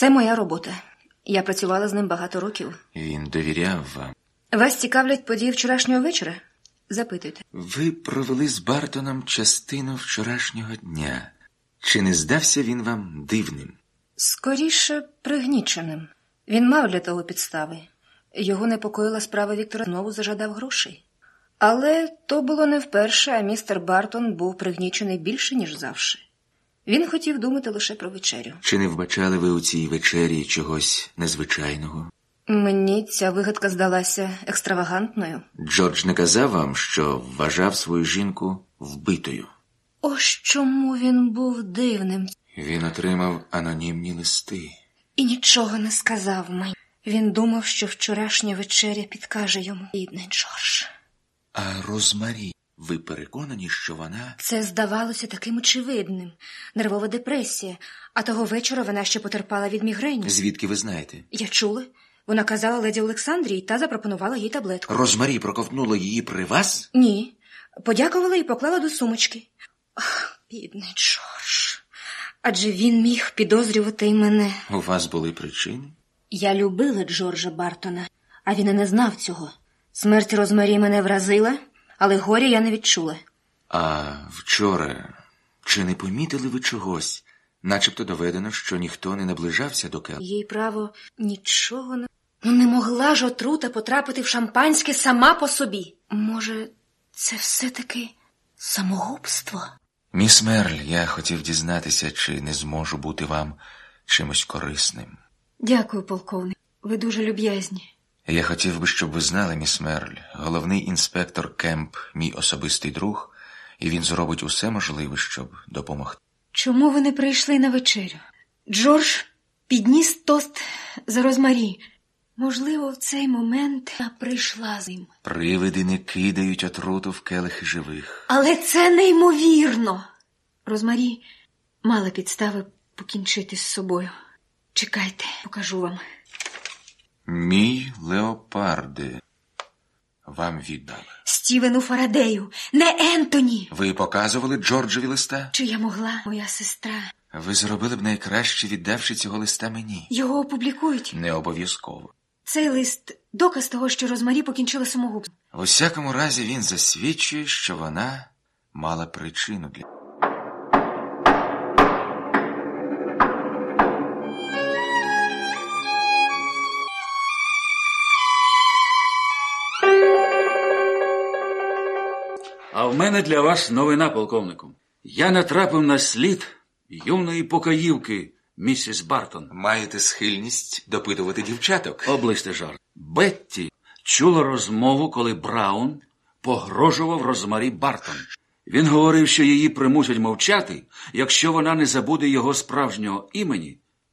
Це моя робота. Я працювала з ним багато років. Він довіряв вам. Вас цікавлять події вчорашнього вечора? Запитуйте. Ви провели з Бартоном частину вчорашнього дня. Чи не здався він вам дивним? Скоріше пригніченим. Він мав для того підстави. Його непокоїла справа Віктора знову зажадав грошей. Але то було не вперше, а містер Бартон був пригнічений більше, ніж завжди. Він хотів думати лише про вечерю. Чи не вбачали ви у цій вечері чогось незвичайного? Мені ця вигадка здалася екстравагантною. Джордж не казав вам, що вважав свою жінку вбитою. Ось чому він був дивним Він отримав анонімні листи. і нічого не сказав мені. Він думав, що вчорашня вечеря підкаже йому бідний Джордж. А Розмарі, ви переконані, що вона. Це здавалося таким очевидним. Нервова депресія, а того вечора вона ще потерпала від мігрені. Звідки ви знаєте? Я чула. Вона казала леді Олександрі, і та запропонувала їй таблетку. Розмарі проковтнула її при вас? Ні. Подякувала і поклала до сумочки. Ах, бідний Джордж. Адже він міг підозрювати й мене. У вас були причини? Я любила Джорджа Бартона, а він і не знав цього. Смерть Розмарі мене вразила, але горя я не відчула. А вчора чи не помітили ви чогось? Начебто доведено, що ніхто не наближався до Кел. Їй право нічого не. Ну, не могла ж отрута потрапити в шампанське сама по собі. Може, це все-таки самогубство? Міс Мерль, я хотів дізнатися, чи не зможу бути вам чимось корисним. Дякую, полковник. Ви дуже люб'язні. Я хотів би, щоб ви знали, міс Мерль, головний інспектор Кемп, мій особистий друг, і він зробить усе можливе, щоб допомогти. Чому ви не прийшли на вечерю? Джордж підніс тост за Розмарі. Можливо, в цей момент я прийшла з ним. Привиди не кидають отруту в келихи живих. Але це неймовірно. Розмарі мала підстави покінчити з собою. Чекайте, покажу вам. Мій леопарде. Вам віддали. Стівену Фарадею, не Ентоні. Ви показували Джорджеві листа? Чи я могла, моя сестра? Ви зробили б найкраще, віддавши цього листа мені. Його опублікують. Не обов'язково. Цей лист доказ того, що Розмарі покінчила самогубством. В усякому разі він засвідчує, що вона мала причину для. А в мене для вас новина, полковнику. Я натрапив на слід юної покоївки, місіс Бартон. Маєте схильність допитувати дівчаток. Облисти жарт. Бетті чула розмову, коли Браун погрожував Розмарі Бартон. Він говорив, що її примусять мовчати, якщо вона не забуде його справжнього імені